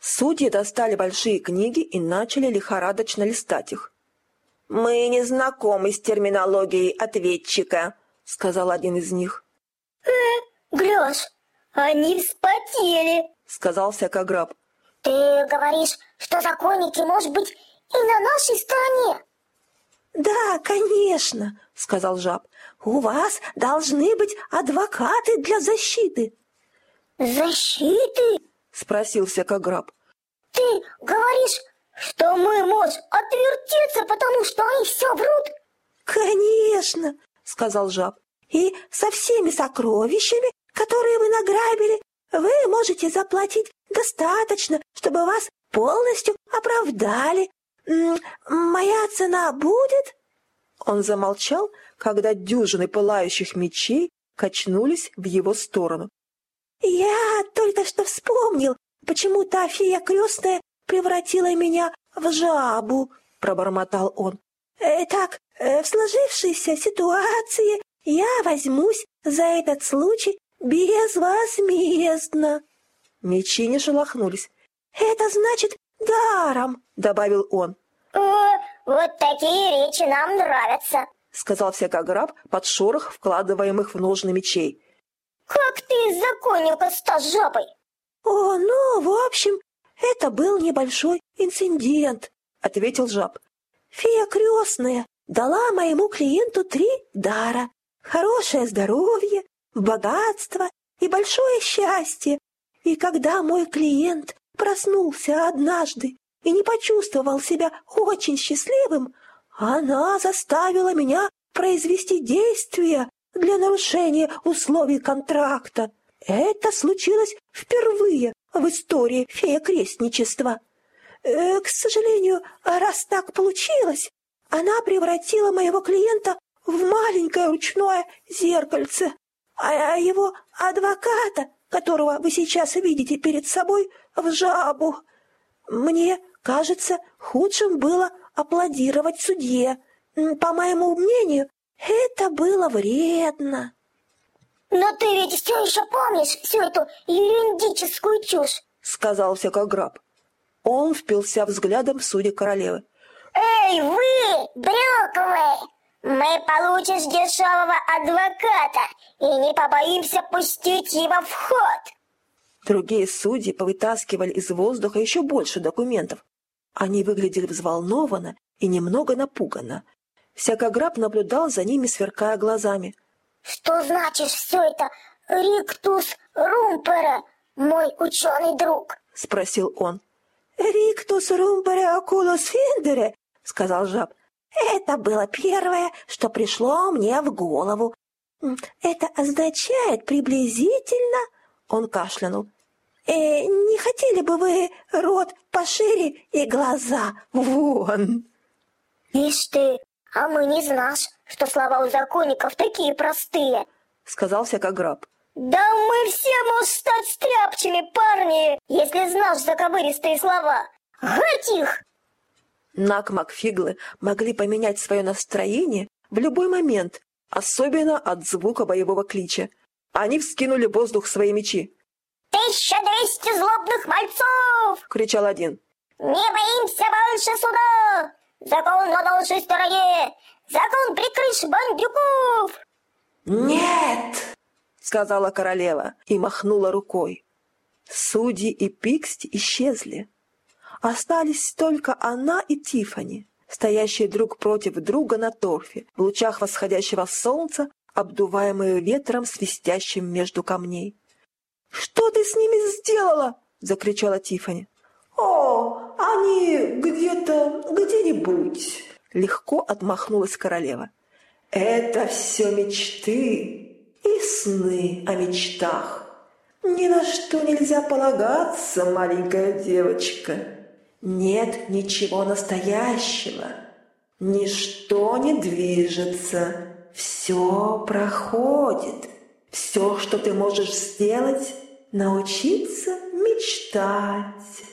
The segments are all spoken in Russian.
Судьи достали большие книги и начали лихорадочно листать их. «Мы не знакомы с терминологией ответчика», — сказал один из них. «Э, Глёш, они вспотели», — сказал всякограб. «Ты говоришь, что законники, может быть, и на нашей стороне?» «Да, конечно», — сказал жаб. «У вас должны быть адвокаты для защиты». «Защиты?» — спросил всякограб. «Ты говоришь, что мы можем отвертеться, потому что они все врут?» «Конечно», — сказал жаб. «И со всеми сокровищами, которые вы награбили, вы можете заплатить достаточно, чтобы вас полностью оправдали. Моя цена будет?» Он замолчал, когда дюжины пылающих мечей качнулись в его сторону. «Я только что вспомнил, почему та фея крестная превратила меня в жабу», — пробормотал он. «Так, э, в сложившейся ситуации я возьмусь за этот случай безвозмездно». Мечи не шелохнулись. «Это значит даром», — добавил он. «О, вот такие речи нам нравятся», — сказал всякограб под шорох вкладываемых в ножны мечей. «Как ты из законника стал жабой?» «О, ну, в общем, это был небольшой инцидент», — ответил жаб. «Фея крестная дала моему клиенту три дара. Хорошее здоровье, богатство и большое счастье. И когда мой клиент проснулся однажды и не почувствовал себя очень счастливым, она заставила меня произвести действия для нарушения условий контракта. Это случилось впервые в истории фея-крестничества. Э, к сожалению, раз так получилось, она превратила моего клиента в маленькое ручное зеркальце, а его адвоката, которого вы сейчас видите перед собой, в жабу. Мне кажется, худшим было аплодировать судье. По моему мнению, это было вредно. Но ты ведь все еще помнишь всю эту юридическую чушь, сказал всякограб. Он впился взглядом в судьи королевы. Эй, вы, брюквы! Мы получишь дешевого адвоката и не побоимся пустить его в ход. Другие судьи повытаскивали из воздуха еще больше документов. Они выглядели взволнованно и немного напуганно. Всякограб наблюдал за ними, сверкая глазами. «Что значит все это, Риктус Румпера, мой ученый друг?» — спросил он. «Риктус Румпере Акулус Финдере», — сказал жаб. «Это было первое, что пришло мне в голову. Это означает приблизительно...» Он кашлянул. «Э, «Не хотели бы вы рот пошире и глаза вон?» «Ишь ты, а мы не знаешь, что слова у законников такие простые», — сказал всякограб. «Да мы все можем стать стряпчими, парни, если знаешь заковыристые слова. Гать их!» Нак Макфиглы могли поменять свое настроение в любой момент, особенно от звука боевого клича. Они вскинули в воздух свои мечи. «Тысяча двести злобных мальцов!» — кричал один. «Не боимся больше суда! Закон на нашей стороне! Закон прикрыш бандюков!» «Нет!» — сказала королева и махнула рукой. Судьи и Пиксти исчезли. Остались только она и Тифани, стоящие друг против друга на торфе, в лучах восходящего солнца, обдуваемые ветром, свистящим между камней. «Что ты с ними сделала?» — закричала Тифани. «О, они где-то, где-нибудь!» — легко отмахнулась королева. «Это все мечты и сны о мечтах. Ни на что нельзя полагаться, маленькая девочка. Нет ничего настоящего. Ничто не движется, все проходит. Все, что ты можешь сделать, научиться мечтать.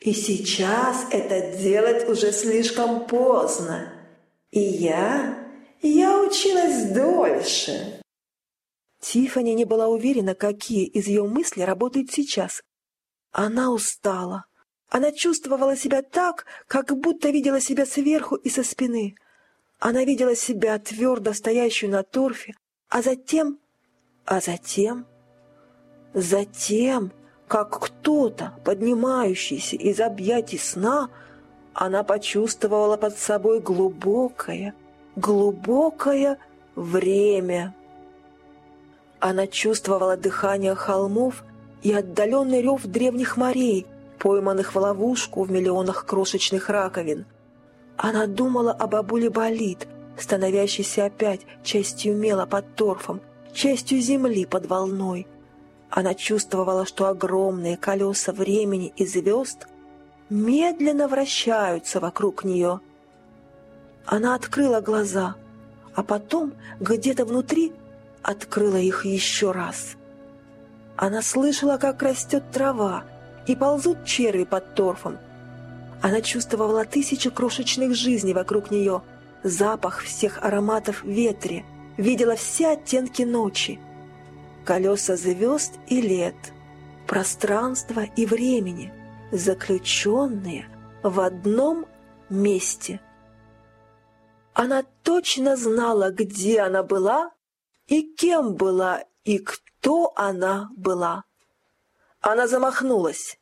И сейчас это делать уже слишком поздно. И я, я училась дольше. Тифани не была уверена, какие из ее мыслей работают сейчас. Она устала. Она чувствовала себя так, как будто видела себя сверху и со спины. Она видела себя твердо стоящую на торфе, а затем... А затем... Затем, как кто-то, поднимающийся из объятий сна, она почувствовала под собой глубокое, глубокое время. Она чувствовала дыхание холмов и отдаленный рев древних морей, пойманных в ловушку в миллионах крошечных раковин. Она думала о бабуле Болит, становящейся опять частью мела под торфом, частью земли под волной. Она чувствовала, что огромные колеса времени и звезд медленно вращаются вокруг нее. Она открыла глаза, а потом где-то внутри открыла их еще раз. Она слышала, как растет трава, и ползут черви под торфом. Она чувствовала тысячи крошечных жизней вокруг нее, запах всех ароматов ветре, видела все оттенки ночи, колеса звезд и лет, пространства и времени, заключенные в одном месте. Она точно знала, где она была и кем была и кто она была. Она замахнулась.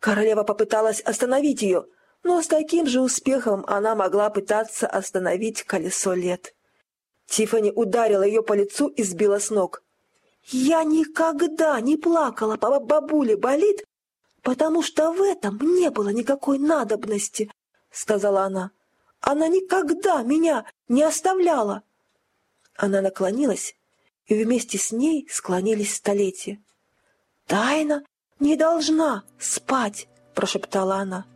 Королева попыталась остановить ее, но с таким же успехом она могла пытаться остановить колесо лет. Тифани ударила ее по лицу и сбила с ног. «Я никогда не плакала по бабуле болит, потому что в этом не было никакой надобности», — сказала она. «Она никогда меня не оставляла». Она наклонилась, и вместе с ней склонились столетия. «Тайна не должна спать», — прошептала она.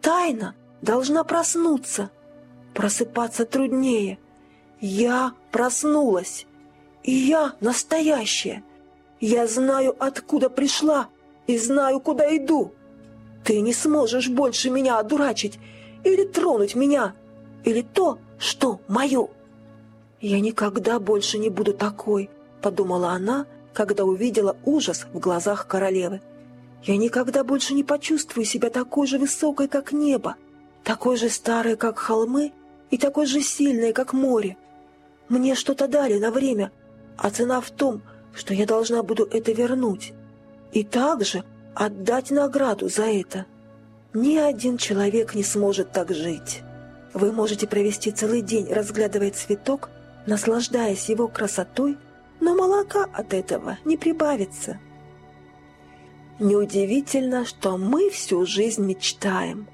«Тайна должна проснуться. Просыпаться труднее. Я проснулась, я настоящая. Я знаю, откуда пришла, и знаю, куда иду. Ты не сможешь больше меня одурачить или тронуть меня, или то, что мое». «Я никогда больше не буду такой», — подумала она, когда увидела ужас в глазах королевы. «Я никогда больше не почувствую себя такой же высокой, как небо, такой же старой, как холмы, и такой же сильной, как море. Мне что-то дали на время, а цена в том, что я должна буду это вернуть. И также отдать награду за это. Ни один человек не сможет так жить. Вы можете провести целый день, разглядывая цветок, наслаждаясь его красотой, но молока от этого не прибавится. Неудивительно, что мы всю жизнь мечтаем.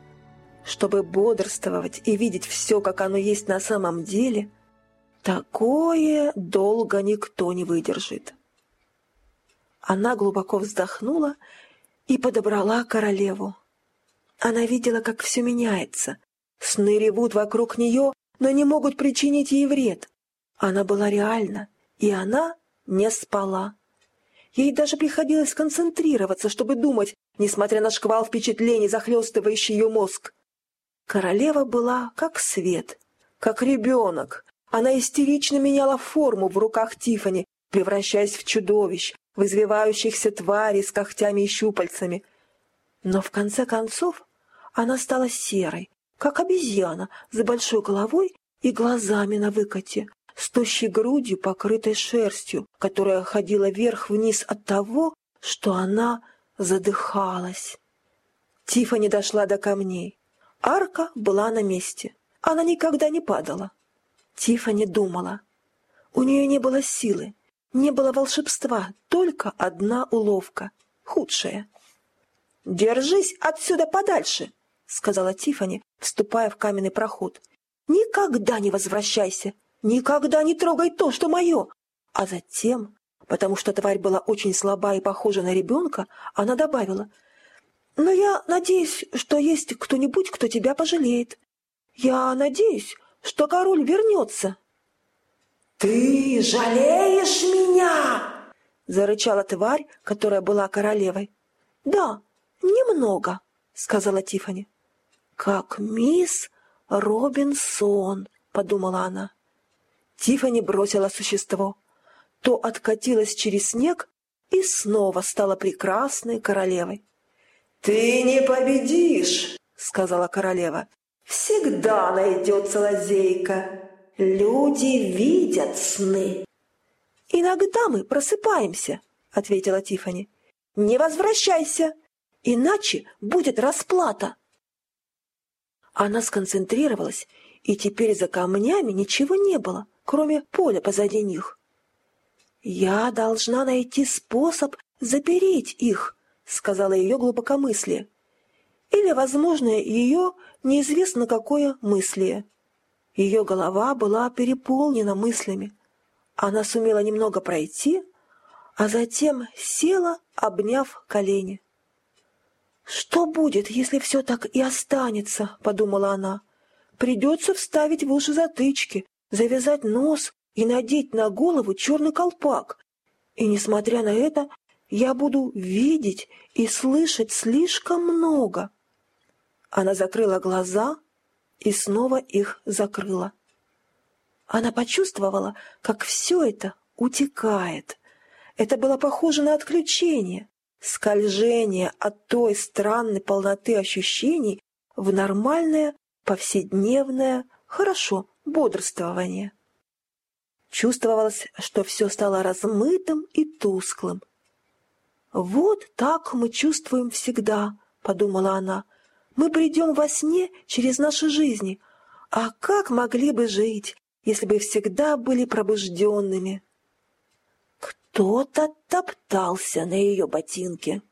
Чтобы бодрствовать и видеть все, как оно есть на самом деле, такое долго никто не выдержит. Она глубоко вздохнула и подобрала королеву. Она видела, как все меняется. Сны ревут вокруг нее, но не могут причинить ей вред. Она была реальна, и она не спала. Ей даже приходилось концентрироваться, чтобы думать, несмотря на шквал впечатлений, захлестывающий ее мозг. Королева была как свет, как ребенок. Она истерично меняла форму в руках Тифани, превращаясь в чудовищ, в извивающихся тварей с когтями и щупальцами. Но в конце концов она стала серой, как обезьяна с большой головой и глазами на выкате, с тощей грудью, покрытой шерстью, которая ходила вверх-вниз от того, что она задыхалась. Тифа дошла до камней. Арка была на месте. Она никогда не падала. Тифа думала. У нее не было силы, не было волшебства, только одна уловка, худшая. «Держись отсюда подальше!» — сказала Тифани, вступая в каменный проход. «Никогда не возвращайся! «Никогда не трогай то, что мое!» А затем, потому что тварь была очень слаба и похожа на ребенка, она добавила, «Но я надеюсь, что есть кто-нибудь, кто тебя пожалеет. Я надеюсь, что король вернется». «Ты жалеешь меня?» — зарычала тварь, которая была королевой. «Да, немного», — сказала Тифани. «Как мисс Робинсон», — подумала она. Тифани бросила существо. То откатилась через снег и снова стала прекрасной королевой. «Ты не победишь!» — сказала королева. «Всегда найдется лазейка. Люди видят сны». «Иногда мы просыпаемся», — ответила Тифани. «Не возвращайся, иначе будет расплата». Она сконцентрировалась, и теперь за камнями ничего не было, кроме поля позади них. «Я должна найти способ запереть их», — сказала ее глубокомыслие. Или, возможно, ее неизвестно какое мыслие. Ее голова была переполнена мыслями. Она сумела немного пройти, а затем села, обняв колени. «Что будет, если все так и останется?» — подумала она. «Придется вставить в уши затычки, завязать нос и надеть на голову черный колпак. И, несмотря на это, я буду видеть и слышать слишком много». Она закрыла глаза и снова их закрыла. Она почувствовала, как все это утекает. Это было похоже на отключение, скольжение от той странной полноты ощущений в нормальное, повседневное, хорошо, бодрствование. Чувствовалось, что все стало размытым и тусклым. «Вот так мы чувствуем всегда», — подумала она. «Мы придем во сне через наши жизни. А как могли бы жить, если бы всегда были пробужденными?» Кто-то топтался на ее ботинке.